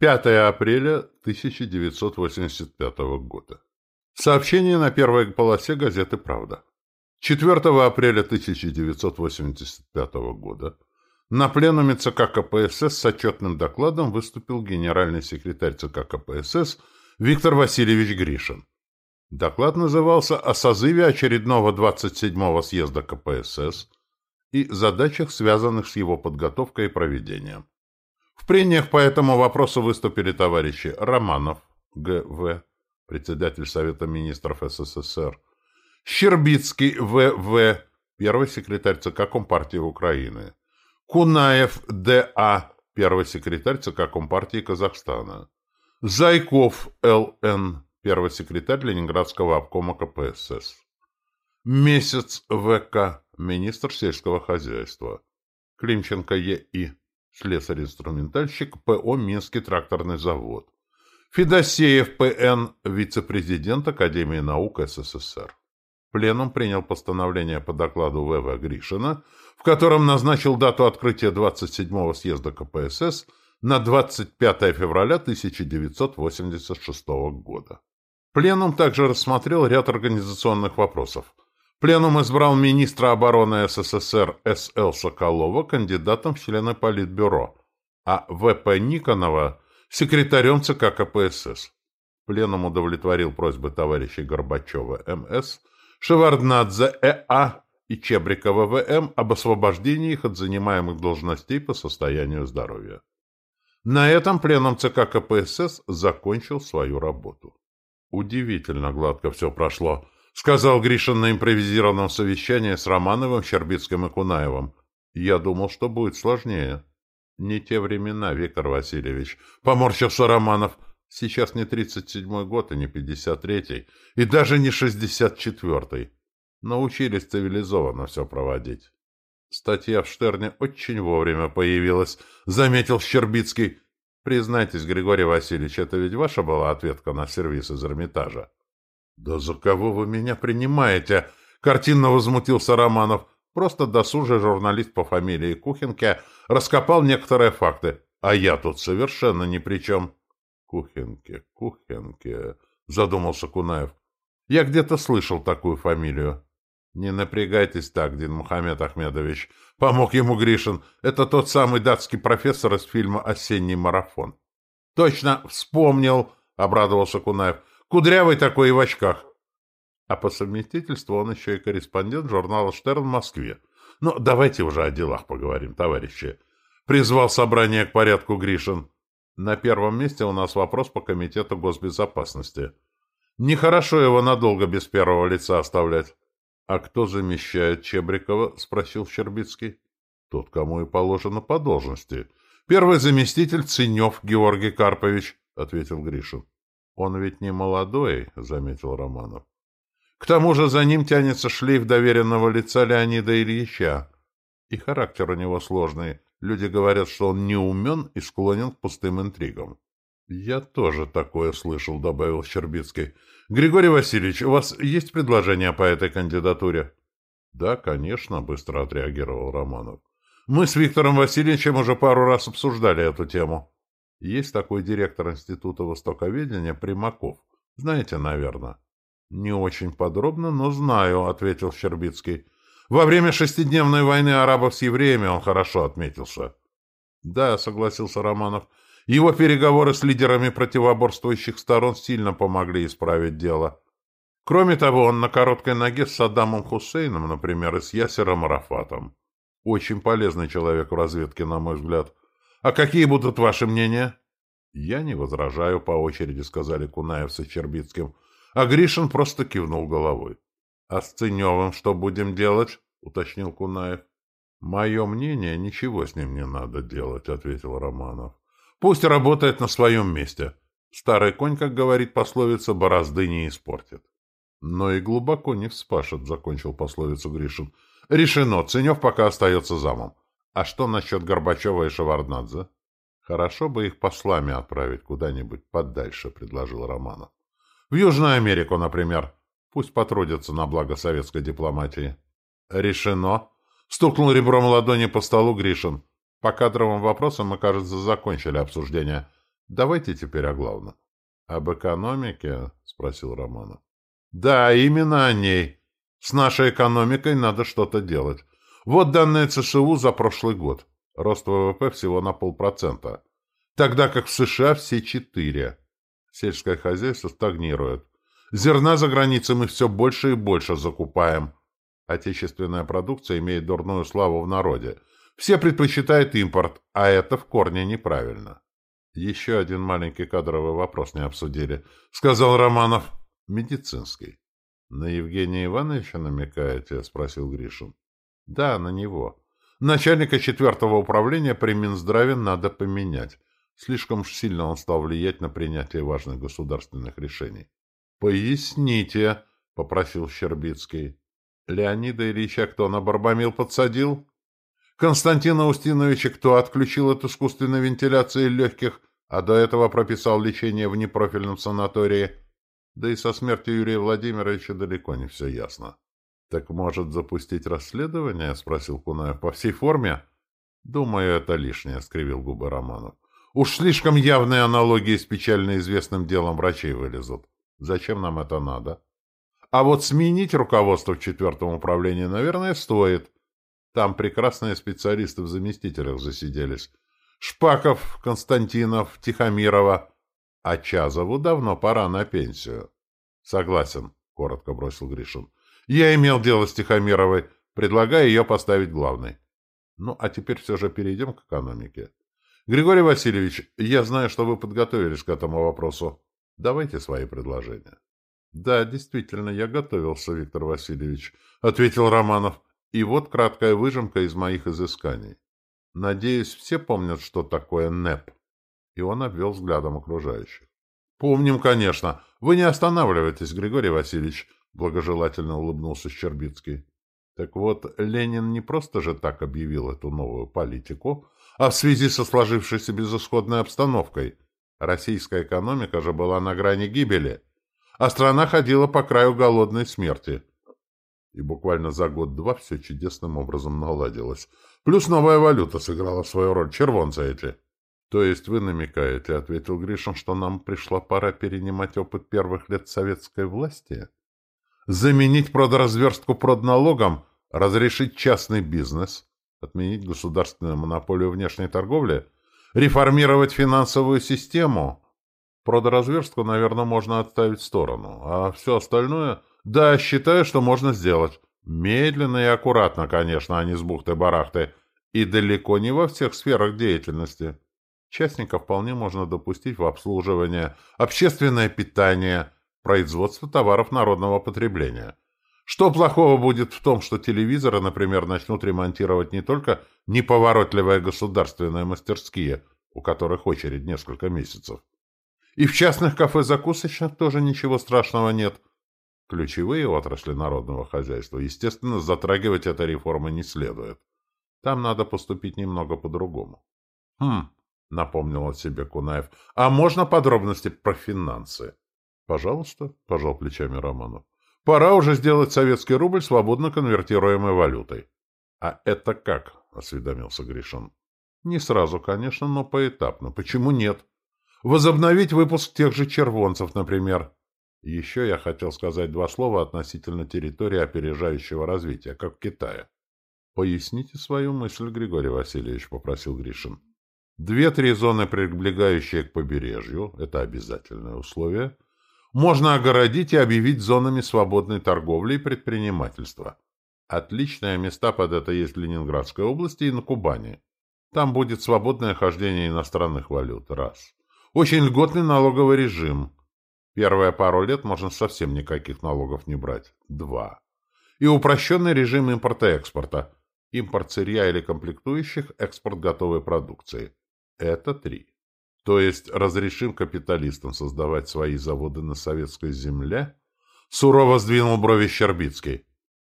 5 апреля 1985 года. Сообщение на первой полосе газеты «Правда». 4 апреля 1985 года на пленуме ЦК КПСС с отчетным докладом выступил генеральный секретарь ЦК КПСС Виктор Васильевич Гришин. Доклад назывался «О созыве очередного 27-го съезда КПСС и задачах, связанных с его подготовкой и проведением». В прениях по этому вопросу выступили товарищи Романов, Г.В., председатель Совета министров СССР, Щербицкий В.В., первый секретарь ЦК Компартии Украины, Кунаев Д.А., первый секретарь ЦК Компартии Казахстана, Зайков Л.Н., первый секретарь Ленинградского обкома КПСС, Месяц В.К., министр сельского хозяйства, Климченко Е.И., слесарь-инструментальщик ПО «Минский тракторный завод», Федосеев П.Н., вице-президент Академии наук СССР. Пленум принял постановление по докладу В.В. Гришина, в котором назначил дату открытия 27-го съезда КПСС на 25 февраля 1986 года. Пленум также рассмотрел ряд организационных вопросов. Пленум избрал министра обороны СССР С.Л. Соколова кандидатом в члены Политбюро, а В.П. Никонова – секретарем ЦК КПСС. Пленум удовлетворил просьбы товарищей Горбачева М.С., Шеварднадзе Э.А. и Чебрикова В.М. об освобождении их от занимаемых должностей по состоянию здоровья. На этом пленум ЦК КПСС закончил свою работу. Удивительно гладко все прошло, сказал Гришин на импровизированном совещании с Романовым, Щербицким и Кунаевым. Я думал, что будет сложнее. Не те времена, Виктор Васильевич. Поморщился Романов. Сейчас не 37-й год и не 53-й, и даже не 64-й. Научились цивилизованно все проводить. Статья в Штерне очень вовремя появилась, заметил Щербицкий. Признайтесь, Григорий Васильевич, это ведь ваша была ответка на сервис из Эрмитажа? Да за кого вы меня принимаете? Картинно возмутился Романов. Просто досужий журналист по фамилии Кухинке раскопал некоторые факты, а я тут совершенно ни при чем. Кухинке, Кухинке, задумался Кунаев. Я где-то слышал такую фамилию. Не напрягайтесь так, Дин Мухаммед Ахмедович. Помог ему Гришин. Это тот самый датский профессор из фильма «Осенний марафон». Точно, вспомнил, обрадовался Кунаев. Кудрявый такой и в очках. А по совместительству он еще и корреспондент журнала «Штерн» в Москве. Ну, давайте уже о делах поговорим, товарищи. Призвал собрание к порядку Гришин. На первом месте у нас вопрос по Комитету госбезопасности. Нехорошо его надолго без первого лица оставлять. — А кто замещает Чебрикова? — спросил Щербицкий. — Тот, кому и положено по должности. — Первый заместитель Ценев Георгий Карпович, — ответил Гришин. — Он ведь не молодой, — заметил Романов. К тому же за ним тянется шлейф доверенного лица Леонида Ильича. И характер у него сложный. Люди говорят, что он не умен и склонен к пустым интригам. — Я тоже такое слышал, — добавил Щербицкий. — Григорий Васильевич, у вас есть предложение по этой кандидатуре? — Да, конечно, — быстро отреагировал Романов. — Мы с Виктором Васильевичем уже пару раз обсуждали эту тему. Есть такой директор Института Востоковедения Примаков. Знаете, наверное. «Не очень подробно, но знаю», — ответил Щербицкий. «Во время шестидневной войны арабов с евреями он хорошо отметился». «Да», — согласился Романов. «Его переговоры с лидерами противоборствующих сторон сильно помогли исправить дело. Кроме того, он на короткой ноге с Саддамом Хусейном, например, и с Ясером Арафатом. Очень полезный человек в разведке, на мой взгляд. А какие будут ваши мнения?» «Я не возражаю», — по очереди сказали Кунаев с Щербицким. А Гришин просто кивнул головой. — А с Ценевым что будем делать? — уточнил Кунаев. — Мое мнение, ничего с ним не надо делать, — ответил Романов. — Пусть работает на своем месте. Старый конь, как говорит пословица, борозды не испортит. — Но и глубоко не вспашет, — закончил пословицу Гришин. — Решено, Ценев пока остается замом. А что насчет Горбачева и Шеварднадзе? — Хорошо бы их послами отправить куда-нибудь подальше, — предложил Романов. В Южную Америку, например. Пусть потрудятся на благо советской дипломатии. Решено. Стукнул ребром ладони по столу Гришин. По кадровым вопросам мы, кажется, закончили обсуждение. Давайте теперь о главном. — Об экономике? — спросил Романов. — Да, именно о ней. С нашей экономикой надо что-то делать. Вот данные ЦСУ за прошлый год. Рост ВВП всего на полпроцента. Тогда как в США все четыре. Сельское хозяйство стагнирует. Зерна за границей мы все больше и больше закупаем. Отечественная продукция имеет дурную славу в народе. Все предпочитают импорт, а это в корне неправильно. Еще один маленький кадровый вопрос не обсудили, сказал Романов. Медицинский. На Евгения Ивановича намекаете? спросил Гришин. Да, на него. Начальника четвертого управления при Минздраве надо поменять. Слишком уж сильно он стал влиять на принятие важных государственных решений. «Поясните», — попросил Щербицкий. «Леонида Ильича кто на Барбамил подсадил?» «Константина Устиновича кто отключил от искусственной вентиляции легких, а до этого прописал лечение в непрофильном санатории?» Да и со смертью Юрия Владимировича далеко не все ясно. «Так может запустить расследование?» — спросил Кунаев. «По всей форме?» «Думаю, это лишнее», — скривил губы Романов. «Уж слишком явные аналогии с печально известным делом врачей вылезут. Зачем нам это надо? А вот сменить руководство в четвертом управлении, наверное, стоит. Там прекрасные специалисты в заместителях засиделись. Шпаков, Константинов, Тихомирова. А Чазову давно пора на пенсию. Согласен, коротко бросил Гришин. Я имел дело с Тихомировой, предлагаю ее поставить главной. Ну, а теперь все же перейдем к экономике. Григорий Васильевич, я знаю, что вы подготовились к этому вопросу. Давайте свои предложения. — Да, действительно, я готовился, Виктор Васильевич, — ответил Романов. И вот краткая выжимка из моих изысканий. Надеюсь, все помнят, что такое НЭП. И он обвел взглядом окружающих. — Помним, конечно. Вы не останавливайтесь, Григорий Васильевич, — благожелательно улыбнулся Щербицкий. Так вот, Ленин не просто же так объявил эту новую политику, а в связи со сложившейся безысходной обстановкой — Российская экономика же была на грани гибели, а страна ходила по краю голодной смерти. И буквально за год-два все чудесным образом наладилось. Плюс новая валюта сыграла свою роль. Червонцы эти. То есть вы намекаете, — ответил Гришин, — что нам пришла пора перенимать опыт первых лет советской власти? Заменить продразверстку продналогом, разрешить частный бизнес, отменить государственную монополию внешней торговли — Реформировать финансовую систему? Продразверстку, наверное, можно отставить в сторону. А все остальное... Да, считаю, что можно сделать. Медленно и аккуратно, конечно, а не с бухты-барахты. И далеко не во всех сферах деятельности. Частников вполне можно допустить в обслуживание, общественное питание, производство товаров народного потребления. Что плохого будет в том, что телевизоры, например, начнут ремонтировать не только неповоротливые государственные мастерские, у которых очередь несколько месяцев. И в частных кафе-закусочных тоже ничего страшного нет. Ключевые отрасли народного хозяйства, естественно, затрагивать эта реформа не следует. Там надо поступить немного по-другому. Хм, напомнил о себе Кунаев. А можно подробности про финансы? Пожалуйста, пожал плечами Романов. Пора уже сделать советский рубль свободно конвертируемой валютой. — А это как? — осведомился Гришин. — Не сразу, конечно, но поэтапно. Почему нет? Возобновить выпуск тех же червонцев, например. Еще я хотел сказать два слова относительно территории опережающего развития, как в Китае. — Поясните свою мысль, Григорий Васильевич, — попросил Гришин. Две-три зоны, прилегающие к побережью, это обязательное условие — можно огородить и объявить зонами свободной торговли и предпринимательства. Отличные места под это есть в Ленинградской области и на Кубани. Там будет свободное хождение иностранных валют. Раз. Очень льготный налоговый режим. Первые пару лет можно совсем никаких налогов не брать. Два. И упрощенный режим импорта-экспорта. Импорт сырья или комплектующих, экспорт готовой продукции. Это три. То есть разрешим капиталистам создавать свои заводы на советской земле? Сурово сдвинул брови Щербицкий.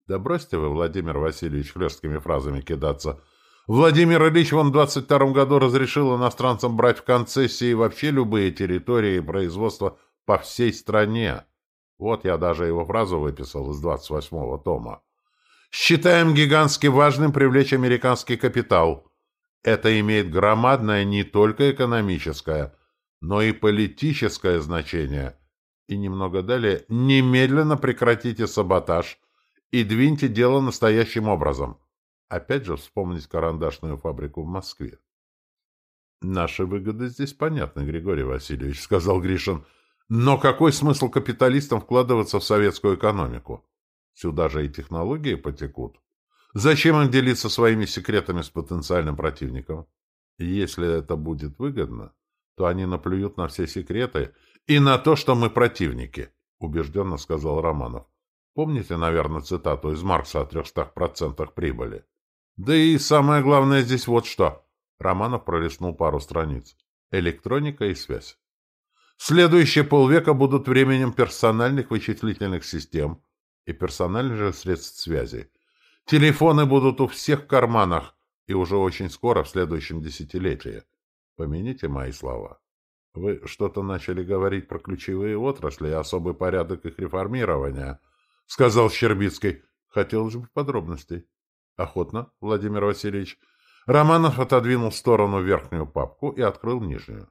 Да бросьте вы, Владимир Васильевич, хлесткими фразами кидаться. Владимир Ильич вон в 22 году разрешил иностранцам брать в концессии вообще любые территории и производства по всей стране. Вот я даже его фразу выписал из 28-го тома. Считаем гигантски важным привлечь американский капитал. Это имеет громадное не только экономическое, но и политическое значение. И немного далее «Немедленно прекратите саботаж и двиньте дело настоящим образом». Опять же вспомнить карандашную фабрику в Москве. «Наши выгоды здесь понятны, Григорий Васильевич», — сказал Гришин. «Но какой смысл капиталистам вкладываться в советскую экономику? Сюда же и технологии потекут. Зачем им делиться своими секретами с потенциальным противником? Если это будет выгодно, то они наплюют на все секреты и на то, что мы противники, убежденно сказал Романов. Помните, наверное, цитату из Маркса о трехстах процентах прибыли? Да и самое главное здесь вот что. Романов пролистнул пару страниц. Электроника и связь. Следующие полвека будут временем персональных вычислительных систем и персональных же средств связи. Телефоны будут у всех в карманах, и уже очень скоро, в следующем десятилетии. Помяните мои слова. Вы что-то начали говорить про ключевые отрасли и особый порядок их реформирования, — сказал Щербицкий. Хотелось бы подробностей. Охотно, Владимир Васильевич. Романов отодвинул в сторону верхнюю папку и открыл нижнюю.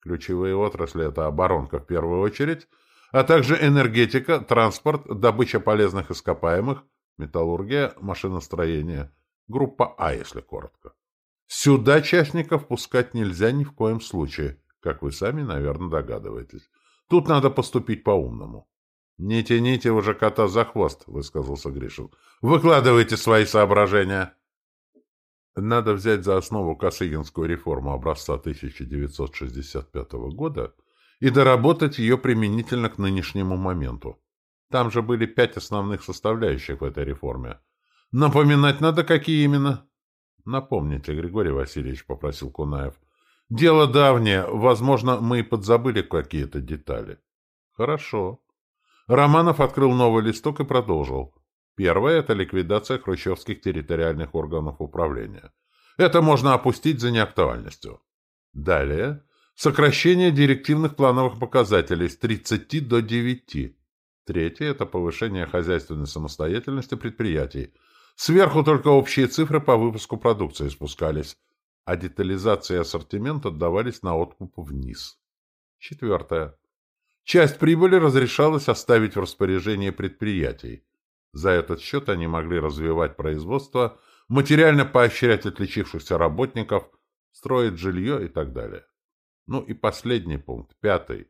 Ключевые отрасли — это оборонка в первую очередь, а также энергетика, транспорт, добыча полезных ископаемых, металлургия, машиностроение — Группа А, если коротко. Сюда частников пускать нельзя ни в коем случае, как вы сами, наверное, догадываетесь. Тут надо поступить по-умному. — Не тяните уже кота за хвост, — высказался Гришин. — Выкладывайте свои соображения. Надо взять за основу Косыгинскую реформу образца 1965 года и доработать ее применительно к нынешнему моменту. Там же были пять основных составляющих в этой реформе — Напоминать надо, какие именно? Напомните, Григорий Васильевич, попросил Кунаев. Дело давнее, возможно, мы и подзабыли какие-то детали. Хорошо. Романов открыл новый листок и продолжил. Первое – это ликвидация хрущевских территориальных органов управления. Это можно опустить за неактуальностью. Далее – сокращение директивных плановых показателей с 30 до 9. Третье – это повышение хозяйственной самостоятельности предприятий – Сверху только общие цифры по выпуску продукции спускались, а детализация и ассортимент отдавались на откуп вниз. Четвертое. Часть прибыли разрешалось оставить в распоряжении предприятий. За этот счет они могли развивать производство, материально поощрять отличившихся работников, строить жилье и так далее. Ну и последний пункт, пятый.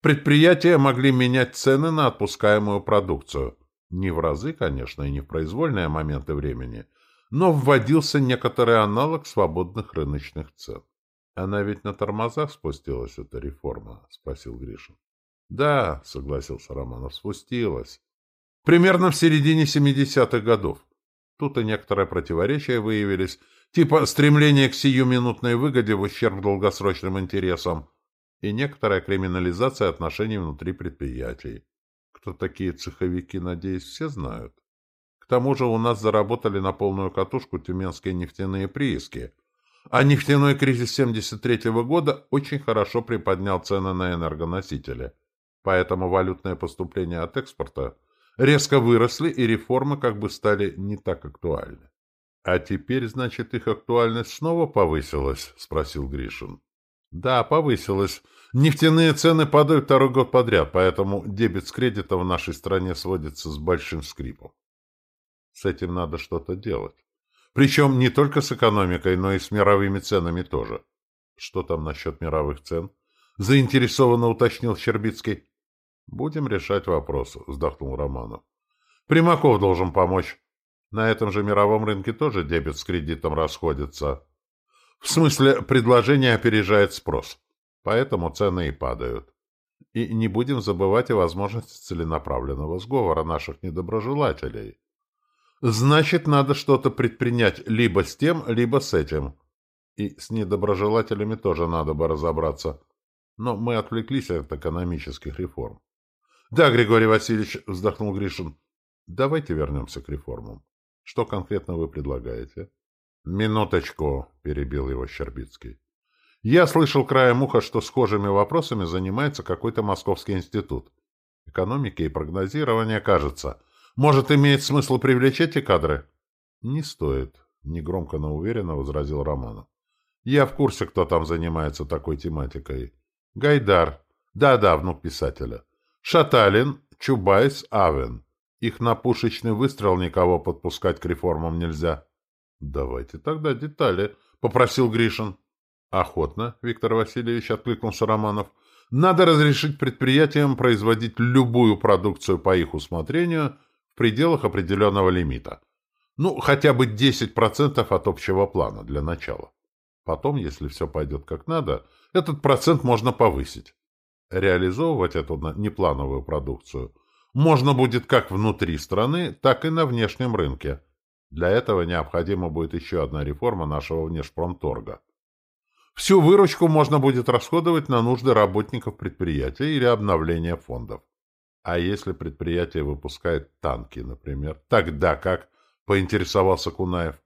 Предприятия могли менять цены на отпускаемую продукцию – не в разы, конечно, и не в произвольные моменты времени, но вводился некоторый аналог свободных рыночных цен. Она ведь на тормозах спустилась, эта реформа? — спросил Гришин. — Да, — согласился Романов, — спустилась. Примерно в середине 70-х годов. Тут и некоторые противоречия выявились, типа стремление к сиюминутной выгоде в ущерб долгосрочным интересам и некоторая криминализация отношений внутри предприятий. Кто такие цеховики, надеюсь, все знают. К тому же у нас заработали на полную катушку тюменские нефтяные прииски, а нефтяной кризис 73 -го года очень хорошо приподнял цены на энергоносители. Поэтому валютные поступления от экспорта резко выросли, и реформы как бы стали не так актуальны. — А теперь, значит, их актуальность снова повысилась? — спросил Гришин. — Да, повысилась. Нефтяные цены падают второй год подряд, поэтому дебет с кредита в нашей стране сводится с большим скрипом. С этим надо что-то делать. Причем не только с экономикой, но и с мировыми ценами тоже. Что там насчет мировых цен? Заинтересованно уточнил Щербицкий. Будем решать вопрос, вздохнул Романов. Примаков должен помочь. На этом же мировом рынке тоже дебет с кредитом расходится. В смысле, предложение опережает спрос. Поэтому цены и падают. И не будем забывать о возможности целенаправленного сговора наших недоброжелателей. Значит, надо что-то предпринять либо с тем, либо с этим. И с недоброжелателями тоже надо бы разобраться. Но мы отвлеклись от экономических реформ. — Да, Григорий Васильевич, — вздохнул Гришин, — давайте вернемся к реформам. Что конкретно вы предлагаете? — Минуточку, — перебил его Щербицкий. Я слышал краем уха, что схожими вопросами занимается какой-то московский институт. Экономики и прогнозирования, кажется. Может, имеет смысл привлечь эти кадры? Не стоит, негромко, но уверенно возразил Романов. Я в курсе, кто там занимается такой тематикой. Гайдар. Да-да, внук писателя. Шаталин, Чубайс, Авен. Их на пушечный выстрел никого подпускать к реформам нельзя. Давайте тогда детали, — попросил Гришин. Охотно, Виктор Васильевич, — откликнулся Романов. Надо разрешить предприятиям производить любую продукцию по их усмотрению в пределах определенного лимита. Ну, хотя бы 10% от общего плана для начала. Потом, если все пойдет как надо, этот процент можно повысить. Реализовывать эту неплановую продукцию можно будет как внутри страны, так и на внешнем рынке. Для этого необходима будет еще одна реформа нашего внешпромторга. Всю выручку можно будет расходовать на нужды работников предприятия или обновление фондов. А если предприятие выпускает танки, например, тогда как поинтересовался Кунаев.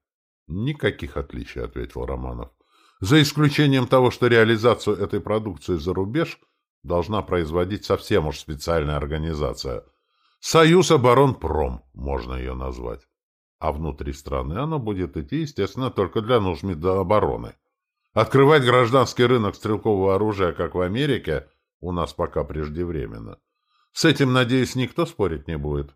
Никаких отличий, ответил Романов. За исключением того, что реализацию этой продукции за рубеж должна производить совсем уж специальная организация. Союз оборонпром, можно ее назвать. А внутри страны оно будет идти, естественно, только для нужд обороны. Открывать гражданский рынок стрелкового оружия, как в Америке, у нас пока преждевременно. С этим, надеюсь, никто спорить не будет.